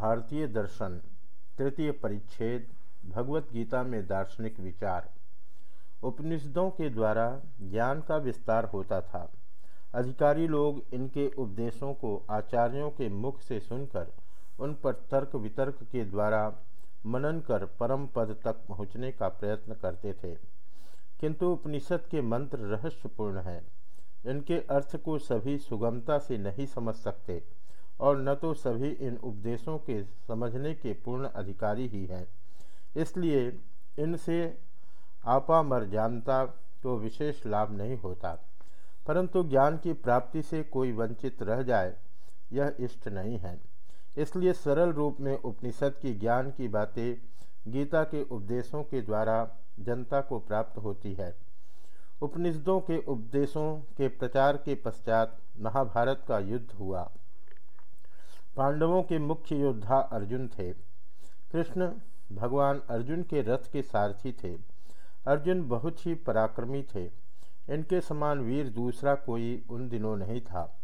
भारतीय दर्शन, तृतीय परिच्छेद, भगवत गीता में दार्शनिक विचार। उपनिषदों के द्वारा ज्ञान का विस्तार होता था। अधिकारी लोग इनके उपदेशों को आचार्यों के मुख से सुनकर, उन पर तर्क वितर्क के द्वारा मनन कर परम पद तक पहुँचने का प्रयत्न करते थे। किंतु उपनिषद के मंत्र रहस्यपूर्ण हैं। इनके अर्थ को सभी सुगमता से नहीं समझ सकते। और न तो सभी इन उपदेशों के समझने के पूर्ण अधिकारी ही हैं। इसलिए इनसे आपामर जानता को विशेष लाभ नहीं होता। परंतु ज्ञान की प्राप्ति से कोई वंचित रह जाए, यह इष्ट नहीं है। इसलिए सरल रूप में उपनिषद की ज्ञान की बातें गीता के उपदेशों के द्वारा जनता को प्राप्त होती है। उपनिषदों के उपदेशों के प्रचार के पश्चात महाभारत का युद्ध हुआ। पांडवों के मुख्य योद्धा अर्जुन थे। कृष्ण भगवान अर्जुन के रथ के सारथी थे। अर्जुन बहुत ही पराक्रमी थे। इनके समान वीर दूसरा कोई उन दिनों नहीं था।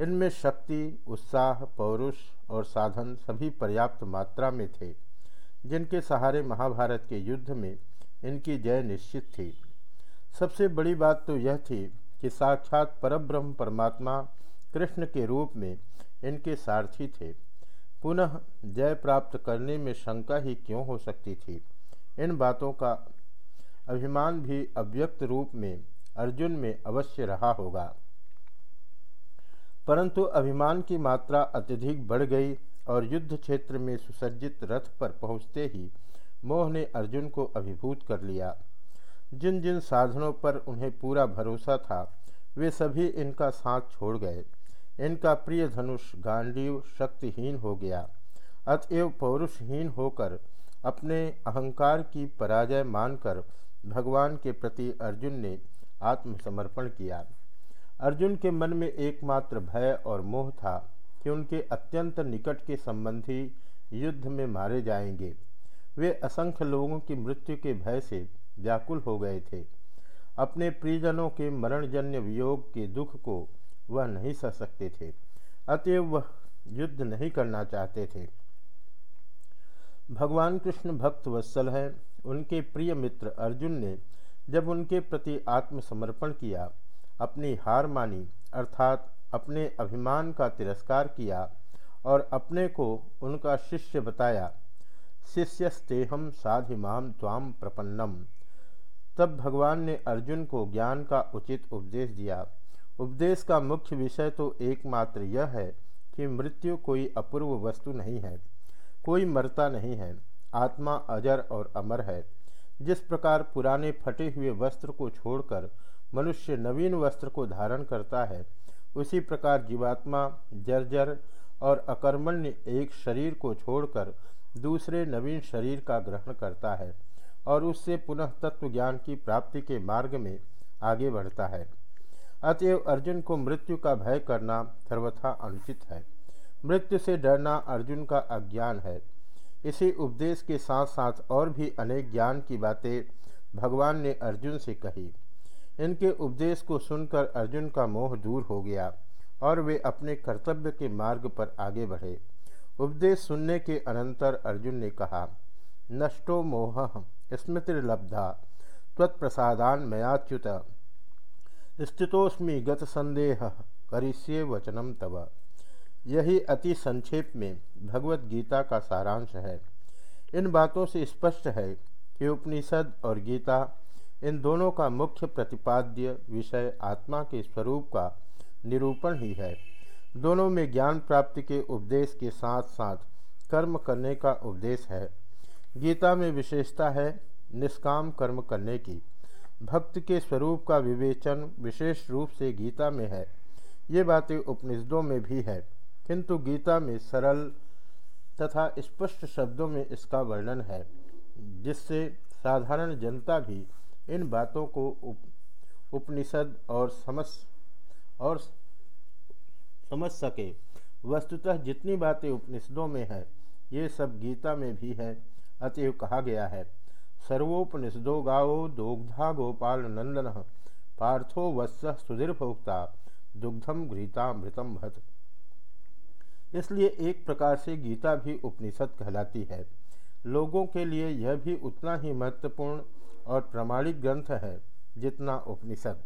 इनमें शक्ति, उत्साह, पौरुष और साधन सभी पर्याप्त मात्रा में थे, जिनके सहारे महाभारत के युद्ध में इनकी जय निश्चित थी। सबसे बड़ी बात तो यह थी कि साक्षात परब्रह्म परमात्मा कृष्ण के रूप में इनके सारथी थे। पुनः जय प्राप्त करने में शंका ही क्यों हो सकती थी? इन बातों का अभिमान भी अव्यक्त रूप में अर्जुन में अवश्य रहा होगा। परंतु अभिमान की मात्रा अत्यधिक बढ़ गई और युद्ध क्षेत्र में सुसज्जित रथ पर पहुँचते ही मोह ने अर्जुन को अभिभूत कर लिया। जिन जिन साधनों पर उन्हें पूरा भरोसा था, वे सभी इनका साथ छोड़ गए। इनका प्रिय धनुष गांडीव शक्तिहीन हो गया। अतएव पौरुषहीन होकर अपने अहंकार की पराजय मानकर भगवान के प्रति अर्जुन ने आत्मसमर्पण किया। अर्जुन के मन में एकमात्र भय और मोह था कि उनके अत्यंत निकट के संबंधी युद्ध में मारे जाएँगे। वे असंख्य लोगों की मृत्यु के भय से व्याकुल हो गए थे। अपने प्रियजनों के मरणजन्य वियोग के दुख को वह नहीं सह सकते थे। अतएव वह युद्ध नहीं करना चाहते थे। भगवान कृष्ण भक्त वत्सल हैं। उनके प्रिय मित्र अर्जुन ने जब उनके प्रति आत्मसमर्पण किया, अपनी हार मानी, अर्थात अपने अभिमान का तिरस्कार किया और अपने को उनका शिष्य बताया, शिष्यस्तेहम साधिमाम त्वाम प्रपन्नम। तब भगवान ने अर्जुन को ज्ञान का उचित उपदेश दिया। उपदेश का मुख्य विषय तो एकमात्र यह है कि मृत्यु कोई अपूर्व वस्तु नहीं है, कोई मरता नहीं है। आत्मा अजर और अमर है। जिस प्रकार पुराने फटे हुए वस्त्र को छोड़कर मनुष्य नवीन वस्त्र को धारण करता है, उसी प्रकार जीवात्मा, जर्जर और अकर्मण्य एक शरीर को छोड़कर दूसरे नवीन शरीर का ग्रहण करता है और उससे पुनः तत्व ज्ञान की प्राप्ति के मार्ग में आगे बढ़ता है। अतएव अर्जुन को मृत्यु का भय करना सर्वथा अनुचित है। मृत्यु से डरना अर्जुन का अज्ञान है। इसी उपदेश के साथ साथ और भी अनेक ज्ञान की बातें भगवान ने अर्जुन से कही। इनके उपदेश को सुनकर अर्जुन का मोह दूर हो गया और वे अपने कर्तव्य के मार्ग पर आगे बढ़े। उपदेश सुनने के अनंतर अर्जुन ने कहा, नष्टो मोह, स्मृतिर्लब्धा त्वत्प्रसादान मयाच्युत स्थितोस्मी गत संदेह करिष्ये वचनम तब यही अति संक्षेप में भगवत गीता का सारांश है। इन बातों से स्पष्ट है कि उपनिषद और गीता इन दोनों का मुख्य प्रतिपाद्य विषय आत्मा के स्वरूप का निरूपण ही है। दोनों में ज्ञान प्राप्ति के उपदेश के साथ साथ कर्म करने का उपदेश है। गीता में विशेषता है निष्काम कर्म करने की। भक्त के स्वरूप का विवेचन विशेष रूप से गीता में है। ये बातें उपनिषदों में भी है किंतु गीता में सरल तथा स्पष्ट शब्दों में इसका वर्णन है जिससे साधारण जनता भी इन बातों को उप, उपनिषद और समझ और समझ सके। वस्तुतः जितनी बातें उपनिषदों में है ये सब गीता में भी है अतएव कहा गया है। सर्वोपनिषदो गाओ दोग्धा गोपाल नंदन पार्थो वत्स सुधीर भोक्ता दुग्धम घृतामृतम भत इसलिए एक प्रकार से गीता भी उपनिषद कहलाती है। लोगों के लिए यह भी उतना ही महत्वपूर्ण और प्रमाणिक ग्रंथ है जितना उपनिषद।